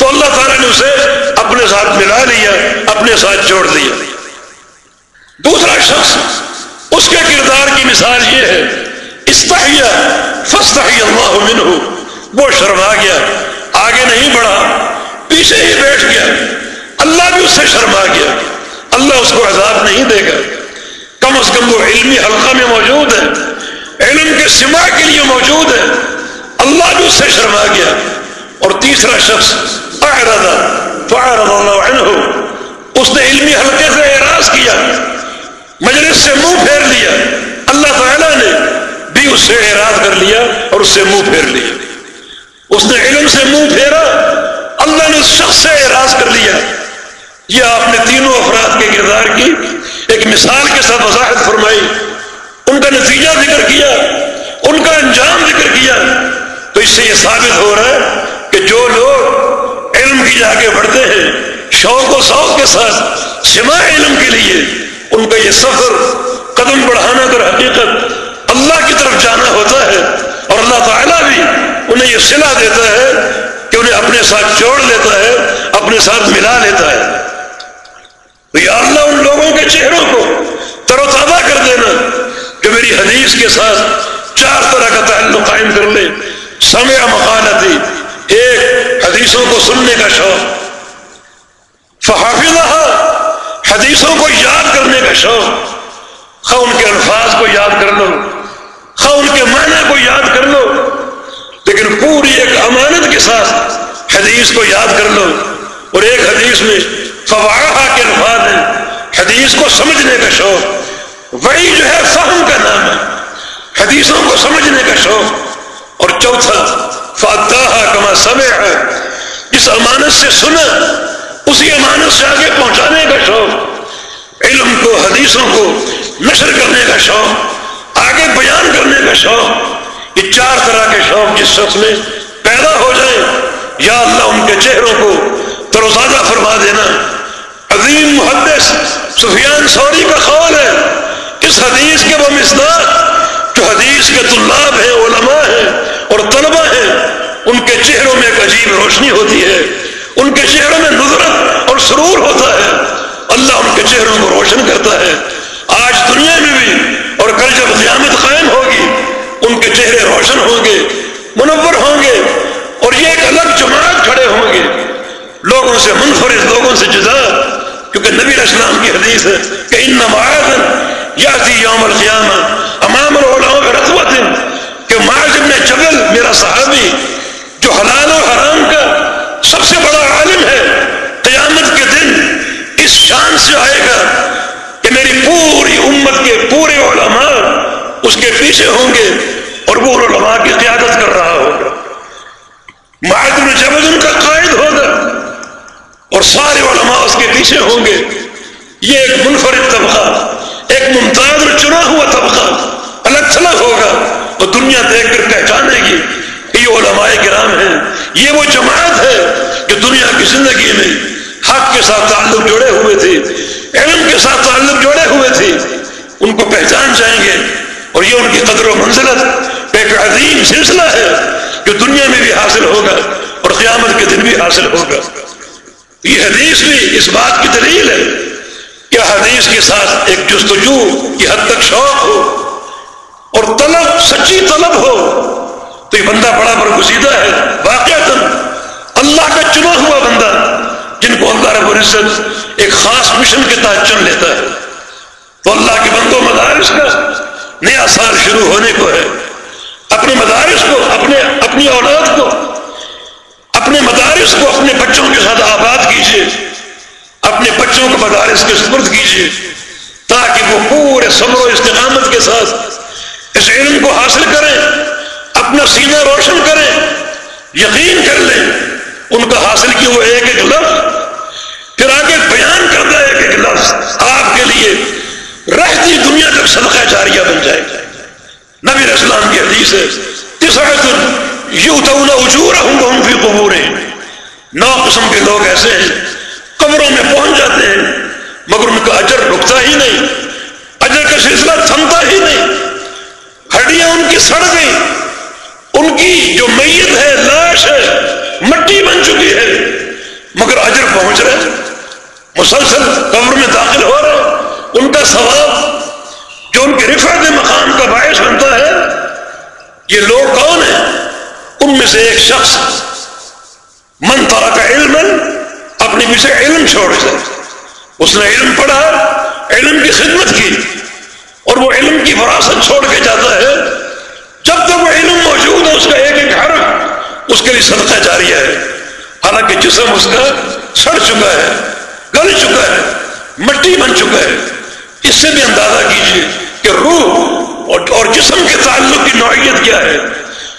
تو اللہ تعالیٰ نے اسے اپنے ساتھ ملا لیا، اپنے ساتھ جوڑ دیا۔ دوسرا شخص، اس کے کردار کی مثال یہ ہے استحیہ فستحی اللہ منہ۔ وہ شرما گیا آگے نہیں بڑھا، پیچھے ہی بیٹھ گیا۔ اللہ بھی اس سے شرما گیا۔ اللہ اس کو عذاب نہیں دے گا۔ کم از کم وہ علمی حلقہ میں موجود ہے۔ علم کے سما کے لیے موجود ہے۔ اللہ بھی اس سے شرما گیا۔ اور تیسرا شخص اعرض فعرض اللہ عنہ۔ اس نے علمی حلقے سے اعراض کیا۔ مجلس سے منہ پھیر لیا۔ اللہ تعالیٰ نے بھی اس سے اعراض کر لیا اور اس سے منہ پھیر لیا۔ اس نے علم سے منہ پھیرا۔ اللہ نے اس شخص سے اعراض کر لیا۔ یہ آپ نے تینوں افراد کے کردار کی ایک مثال کے ساتھ وضاحت فرمائی۔ ان کا نتیجہ ذکر کیا، ان کا انجام ذکر کیا۔ تو اس سے یہ ثابت ہو رہا ہے کہ جو لوگ علم کی جا کے بڑھتے ہیں، شوق و شوق کے ساتھ سما علم کے لیے، ان کا یہ سفر قدم بڑھانا کر حقیقت اللہ کی طرف جانا ہوتا ہے۔ اور اللہ تعالیٰ بھی انہیں یہ صلاح دیتا ہے کہ انہیں اپنے ساتھ جوڑ لیتا ہے، اپنے ساتھ ملا لیتا ہے۔ تو یا اللہ ان لوگوں کے چہروں کو تر و تازہ کر دینا کہ میری حدیث کے ساتھ چار طرح کا تعلق قائم کر لے۔ سمع مقالتی ایک حدیثوں کو سننے کا شوق۔ فحافظہ حدیثوں کو یاد کرنے کا شوق۔ خواہ ان کے الفاظ کو یاد کر لو۔ خواہ ان کے معنی کو لیکن پوری ایک امانت کے ساتھ حدیث کو یاد کر لو اور ایک حدیث میں فواہا کے الفاظ ہیں۔ حدیث کو سمجھنے کا شوق۔ وہی جو ہے فہم کا نام ہے۔ حدیثوں کو سمجھنے کا شوق۔ اور چوتھا فاتحہ کما سمے ہے جس امانت سے سنا، اسی امانت سے آگے پہنچانے کا شوق۔ علم کو، حدیثوں کو نشر کرنے کا شوق۔ آگے بیان کرنے کا شوق۔ یہ چار طرح کے شوق جس شخص میں پیدا ہو جائیں، یا اللہ ان کے چہروں کو تروزادہ فرما دینا، عظیم محدث سفیان سوری کا قول ہے۔ اس حدیث کے وہ مصداق جو حدیث کے طلاب ہیں، علماء ہیں اور طلبہ ہیں، ان کے چہروں میں ایک عجیب روشنی ہوتی ہے۔ ان کے چہروں میں نظرت اور سرور ہوتا ہے۔ اللہ ان کے چہروں کو روشن کرتا ہے۔ آج دنیا میں بھی اور کل جب قیامت قائم ہوگی ان کے چہرے روشن ہوں گے، منور ہوں گے، اور یہ ایک الگ جماعت کھڑے ہوں گے۔ لوگوں سے منفرد، لوگوں سے جدا، کیونکہ نبی اسلام کی حدیث ہے کہ ان نمایات یا یوم القیامہ، امام العلماء رتبت کہ معاذ ابن جبل میرا صحابی، جو حلال و حرام کا سب سے بڑا عالم ہے، قیامت کے دن اس شان سے آئے گا کہ میری پوری امت کے پورے علماء اس کے پیچھے ہوں گے اور وہ علماء کی قیادت کر رہا ہوگا۔ معاذ جبل ان کا قائد ہوگا اور سارے علماء اس کے پیچھے ہوں گے۔ یہ ایک منفرد طبقہ، ایک ممتاز اور چنا ہوا طبقہ الگ تھلگ ہوگا اور دنیا دیکھ کر پہچانے گی کہ یہ علماء کرام ہیں۔ یہ وہ جماعت ہے کہ دنیا کی زندگی میں حق کے ساتھ تعلق جوڑے ہوئے تھے، علم کے ساتھ تعلق جوڑے ہوئے تھے۔ ان کو پہچان جائیں گے۔ اور یہ ان کی قدر و منزلت ایک عظیم سلسلہ ہے جو دنیا میں بھی حاصل ہوگا اور قیامت کے دن بھی حاصل ہوگا۔ یہ حدیث بھی اس بات کی دلیل ہے کہ حدیث کے ساتھ ایک جستجو کی حد تک شوق ہو اور طلب، سچی طلب ہو تو یہ بندہ بڑا برگزیدہ ہے۔ واقع اللہ کا چنا ہوا بندہ جن کو اللہ رب العزت ایک خاص مشن کے تحت چن لیتا ہے۔ تو اللہ کے بندوں مدارس کا نیا سال شروع ہونے کو ہے۔ اپنے مدارس کو، اپنے، اپنی اولاد کو، اپنے مدارس کو، اپنے بچوں کے ساتھ آباد کیجیے۔ اپنے بچوں کو مدارس کے سپرد کیجیے۔ تاکہ وہ پورے صبر و استقامت کے ساتھ اس علم کو حاصل کریں، اپنا سینہ روشن کریں، یقین کر لیں۔ ان کا حاصل کی وہ ایک ایک لفظ، پھر آگے بیان کرتا ہے ایک ایک لفظ آپ کے لیے رہتی دنیا تک صدقہ جاریہ بن جائے نبی اسلام کی حدیث ہے فی قبوریں نو قسم کے لوگ ایسے ہیں، قبروں میں پہنچ جاتے ہیں، مگر ان کا اجر رکتا ہی نہیں، اجر کا سلسلہ تھمتا ہی نہیں۔ ہڈیاں ان کی سڑ گئی ان کی جو میت ہے، لاش ہے، مٹی بن چکی ہے، مگر اجر پہنچ رہے مسلسل قبر میں داخل ہو رہے ان کا ثواب جو ان کے رفت مقام کا باعث بنتا ہے، یہ لوگ کون ہیں؟ ان میں سے ایک شخص من طرح کا علم اپنے پیچھے علم چھوڑ دے۔ اس نے علم پڑھا، علم کی خدمت کی اور وہ علم کی وراثت چھوڑ کے جاتا ہے۔ جب تک وہ علم موجود ہے، اس کا ایک ایک حرف اس کے لیے صدقہ جاری ہے۔ حالانکہ جسم اس کا سڑ چکا ہے، گل چکا ہے، مٹی بن چکا ہے۔ اس سے بھی اندازہ کیجیے کہ روح اور جسم کے تعلق کی نوعیت کیا ہے۔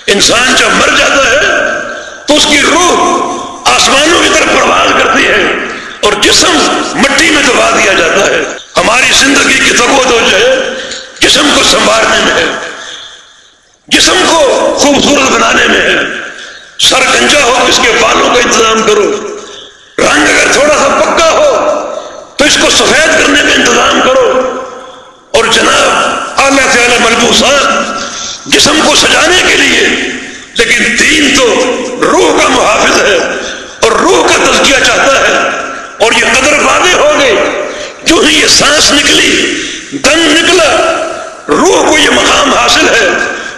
انسان جب مر جاتا ہے تو اس کی روح آسمانوں کی طرف پرواز کرتی ہے اور جسم مٹی میں دبا دیا جاتا ہے۔ ہماری زندگی کی تگو جو ہے، جسم کو سنبھالنے میں ہے۔ جسم کو خوبصورت بنانے میں ہے۔ سر گنجا ہو، اس کے بالوں کا انتظام کرو۔ رنگ اگر تھوڑا سا پکا ہو تو اس کو سفید کرنے کا انتظام کرو۔ اور جناب اعلیٰ سے اعلیٰ ملبوسات جسم کو سجانے کے لیے۔ لیکن دین تو روح کا محافظ ہے اور روح کا تزکیہ چاہتا ہے۔ اور یہ قدر واضح ہو گئی۔ جو ہی یہ سانس نکلی دن نکلا، روح کو یہ مقام حاصل ہے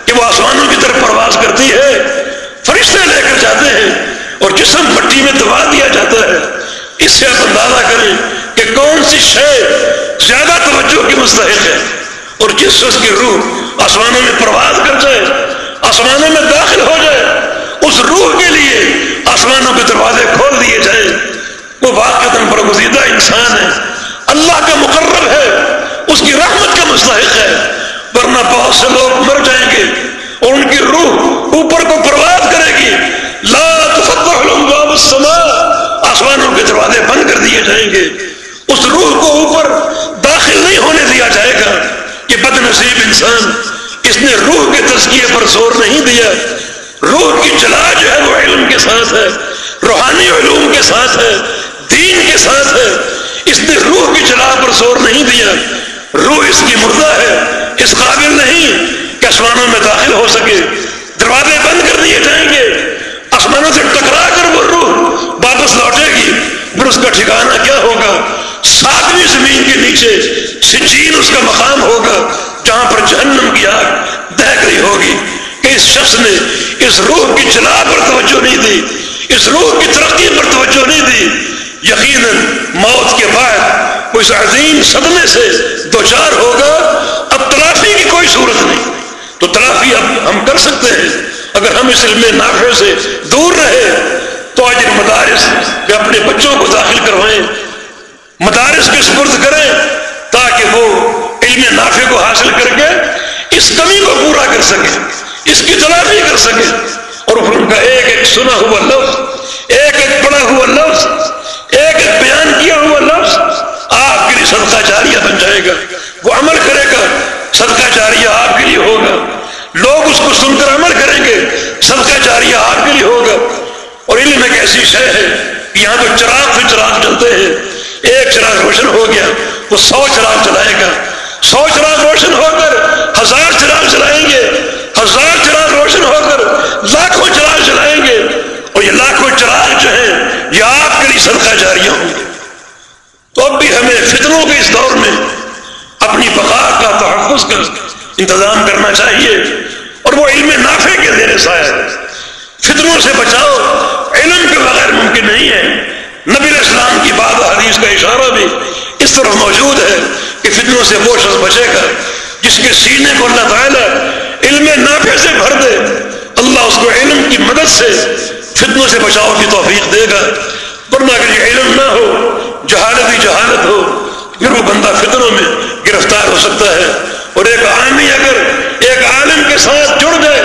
کہ وہ آسمانوں کی طرف پرواز کرتی ہے، فرشتے لے کر جاتے ہیں اور جسم مٹی میں دبا دیا جاتا ہے۔ اس سے آپ اندازہ کریں کہ کون سی شے زیادہ توجہ کی مستحق ہے اور جس شخص کی روح آسمانوں میں پرواز کر جائے، آسمانوں میں داخل ہو جائے، اس روح کے لیے آسمانوں کے دروازے کھول دیے جائیں، وہ واقع برگزیدہ انسان ہے۔ اللہ کا مقرر ہے، اس کی رحمت کا مستحق ہے۔ ورنہ بہت سے لوگ مر جائیں گے اور ان کی روح اوپر کو پرواز کرے گی۔ لا تفتح السماء، آسمانوں کے دروازے بند کر دیے جائیں گے۔ اس روح کو اوپر داخل نہیں ہونے دیا جائے گا یہ بد نصیب انسان اس نے روح کے تزکیے پر زور نہیں دیا۔ روح کی جلا جو ہے وہ علم کے ساتھ ہے، روحانی علوم کے ساتھ ہے، دین کے ساتھ ہے۔ اس نے روح کی جلا پر زور نہیں دیا۔ روح اس کی مردہ ہے، اس قابل نہیں کہ آسمانوں میں داخل ہو سکے۔ دروازے بند کر دیے جائیں گے۔ آسمانوں سے ٹکرا کر وہ روح واپس لوٹے گی۔ پھر اس کا ٹھکانا کیا ہوگا؟ ساتویں زمین کے نیچے سچین اس کا مقام ہوگا جہاں پر جہنم کی آگ دہک رہی ہوگی کہ اس شخص نے اس روح کی جلا پر توجہ نہیں دی، اس روح کی ترقی پر توجہ نہیں دی۔ یقیناً موت کے بعد اس عظیم صدمے سے دو چار ہوگا، اب تلافی کی کوئی صورت نہیں۔ تو تلافی اب ہم کر سکتے ہیں۔ اگر ہم اس علم نافع سے دور رہے، تو آج ان مدارس کے اپنے بچوں کو داخل کروائیں۔ مدارس کے سپرد کریں تاکہ وہ علم نافع کو حاصل کر کے اس کمی کو پورا کر سکیں اس کی تلافی کر سکیں اور پھر ان کا ایک ایک سنا ہوا لفظ، ایک ایک پڑھا ہوا لفظ، ایک ایک بیان کیا ہوا لفظ، آپ کے لیے صدقہ جاریہ بن جائے گا۔ وہ عمل کرے گا، صدقہ جاریہ آپ کے لیے ہوگا۔ لوگ اس کو سن کر عمل کریں گے، صدقہ جاریہ آپ کے لیے ہوگا۔ اور علم ایک ایسی شے ہے کہ یہاں تو چراغ سے چراغ چلتے ہیں۔ ایک چراغ روشن ہو گیا، وہ سو چراغ چلائے گا۔ سو چراغ روشن ہو کر ہزار چراغ چلائیں گے۔ ہزار چراغ روشن ہو کر لاکھوں چراغ چلائیں گے۔ اور یہ لاکھوں چراغ جو ہیں، یہ آپ کے لیے صدقہ جاریہ ہوں گے۔ تو اب بھی ہمیں فتنوں کے اس دور میں اپنی بقا کا تحفظ کا انتظام کرنا چاہیے۔ اور وہ علم نافع کے زیر سایہ فتنوں سے بچاؤ علم کے بغیر ممکن نہیں ہے۔ نبی اسلام کی بات حدیث کا اشارہ بھی اس طرح موجود ہے کہ فتنوں سے وہ شخص بچے گا جس کے سینے کو اللہ تعالیٰ علم نافع سے بھر دے، اللہ اس کو علم کی مدد سے فتنوں سے بچاؤ کی توفیق دے گا۔ ورنہ اگر یہ علم نہ ہو، جہالت ہی جہالت ہو، پھر وہ بندہ فتنوں میں گرفتار ہو سکتا ہے۔ اور ایک عالمی اگر ایک عالم کے ساتھ جڑ جائے،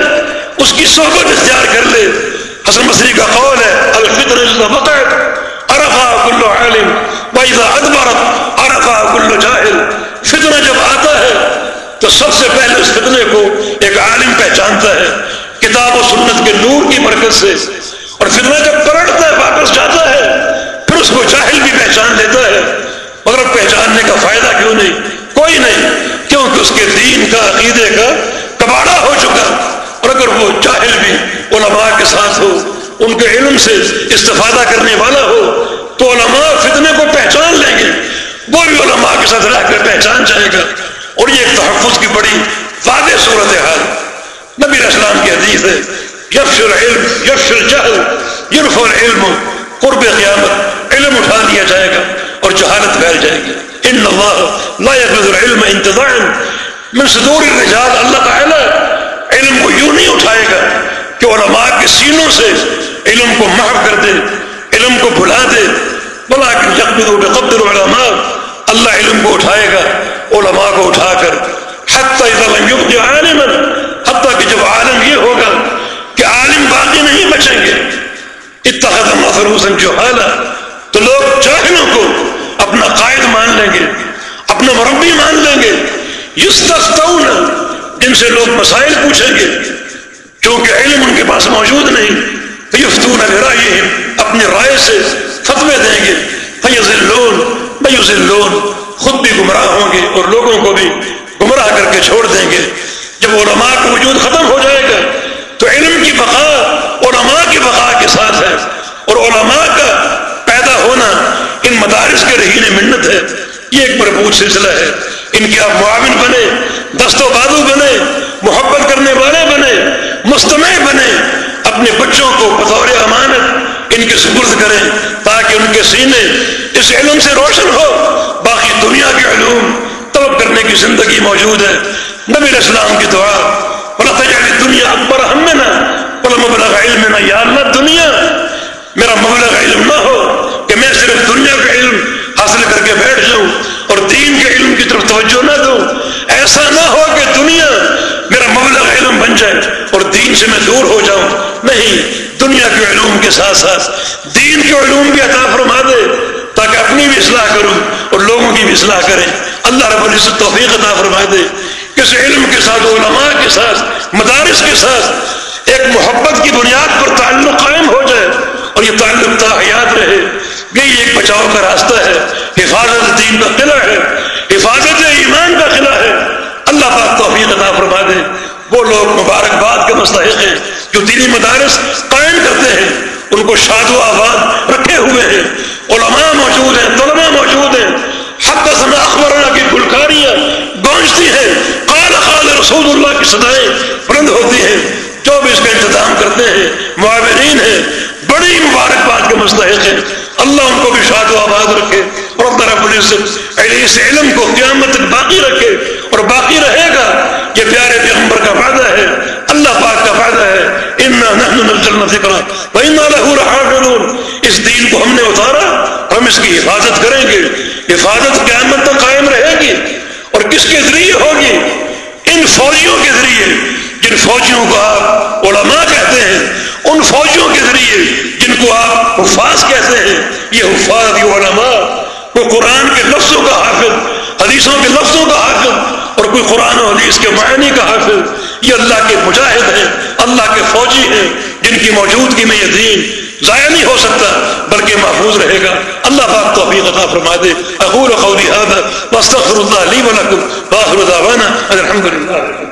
اس کی صحبت اختیار کر لے۔ حسن مصری کا قول ہے، الفطر ارفا کلو عالم ویزا ادبرت ارفا کلو جاہل فتنہ جب آتا ہے تو سب سے پہلے اس فتنے کو ایک عالم پہچانتا ہے، کتاب و سنت کے نور کی مرکز سے۔ اور فتنہ جب پلٹتا ہے، واپس جاتا ہے، پھر اس کو جاہل بھی پہچان لیتا ہے۔ مگر پہچاننے کا فائدہ کیوں نہیں؟ کوئی نہیں، کیونکہ اس کے دین کا، عقیدے کا کباڑا ہو چکا۔ اور اگر وہ جاہل بھی علماء کے ساتھ ہو ان کے علم سے استفادہ کرنے والا ہو تو علماء فتنے کو پہچان لیں گے۔ وہ بھی علماء کے ساتھ رہ کر پہچان جائے گا۔ اور یہ ایک تحفظ کی بڑی واضح صورت حال۔ نبی اسلام کی حدیث ہے یفشر علم یفشر جہل یرف العلم، قرب قیامت۔ علم اٹھا دیا جائے گا اور جہالت پھیل جائے گی۔ ان اللہ لا يقبض العلم انتظاعا من صدور الرجال، اللہ تعالی علم کو یوں نہیں اٹھائے گا کہ علماء کے سینوں سے علم کو محو کر دے، علم کو بھلا دے۔ بلاکن یقبض بقدر العلماء، اللہ علم کو اٹھائے گا، علماء کو اٹھا کر۔ حتی اذا لم يبقي عالما، حتی کہ جب عالم یہ ہوگا بچیں گے۔ اتحاد مفروسن جو حال تو لوگ جاہلوں کو اپنا قائد مان لیں گے، اپنا مربی مان لیں گے۔ یس جن سے لوگ مسائل پوچھیں گے کیونکہ علم ان کے پاس موجود نہیں۔ یفتون رائے اپنی رائے سے فتوے دیں گے۔ فیض لون خود بھی گمراہ ہوں گے اور لوگوں کو بھی گمراہ کر کے چھوڑ دیں گے۔ جب علماء کا وجود ختم ہو جائے گا، تو علم کی بقا علماء کی بقا کے ساتھ ہے۔ اور علماء کا پیدا ہونا ان مدارس کے رہین منت ہے۔ یہ ایک مربوط سلسلہ ہے۔ ان کے آپ معاون بنے، دست و بازو بنے، محبت کرنے والے بنے، مستمع بنے۔ اپنے بچوں کو بطور امانت ان کے سپرد کریں تاکہ ان کے سینے اس علم سے روشن ہو۔ باقی دنیا کے علوم طلب کرنے کی زندگی موجود ہے۔ نبی اسلام کی دعا بلا دنیا اکبر ہم میں نہ مبلغ علم نہ یا اللہ دنیا میرا مبلغ علم نہ ہو کہ میں صرف دنیا کا علم حاصل کر کے بیٹھ جاؤں۔ اور دین کے علم کی طرف توجہ نہ دوں ایسا نہ ہو کہ دنیا میرا مبلغ علم بن جائے اور دین سے میں دور ہو جاؤں۔ نہیں، دنیا کے علوم کے ساتھ ساتھ دین کے علوم بھی عطا فرما دے تاکہ اپنی بھی اصلاح کروں اور لوگوں کی بھی اصلاح کریں۔ اللہ رب العزت توفیق عطا فرما دے۔ کس علم کے ساتھ، علماء کے ساتھ، مدارس کے ساتھ ایک محبت کی بنیاد پر یہ حیات رہے یہی ایک بچاؤ کا راستہ ہے۔ حفاظت دین کا قلعہ ہے۔ حفاظت ایمان کا قلعہ ہے۔ اللہ پاک توفیق عطا فرما دے۔ وہ لوگ مبارکباد کے مستحق ہیں جو دینی مدارس قائم کرتے ہیں۔ ان کو شاد و آباد رکھے ہوئے ہیں۔ علماء موجود ہیں، طلباء موجود ہیں۔ حق سنا اخبار کی گلکاریاں گونجتی ہیں۔ قال قال رسول اللہ کی سدائیں بلند ہوتی ہیں۔ جو بھی اس کا انتظام کرتے ہیں معاورین ہیں۔ بڑی مبارکباد کے مستحق ہیں اللہ ان کو بھی شاد و آباد رکھے۔ اور اللہ رب العزت اس علم کو قیامت تک باقی رکھے۔ اور باقی رہے گا یہ پیارے پیغمبر کا فائدہ ہے۔ اللہ پاک کا فائدہ ہے۔ ان ذکر اس دین کو ہم نے اتارا۔ ہم اس کی حفاظت کریں گے۔ حفاظت قیامت تک قائم رہے گی۔ اور کس کے ذریعے ہوگی؟ ان فوجیوں کے ذریعے۔ جن فوجیوں کو آپ علماء کہتے ہیں۔ ان فوجیوں کے ذریعے جن کو آپ حفاظ کہتے ہیں، یہ حفاظ یہ علماء کوئی قرآن کے لفظوں کا حافظ، حدیثوں کے لفظوں کا حافظ اور کوئی قرآن و حدیث کے معنی کا حافظ، یہ اللہ کے مجاہد ہیں، اللہ کے فوجی ہیں، جن کی موجودگی میں یہ دین ضائع نہیں ہو سکتا، بلکہ محفوظ رہے گا۔ اللہ پاک توفیق عطا فرما دے اقول قولی هذا واستغفر الله لي ولكم واخر دعوانا الحمد لله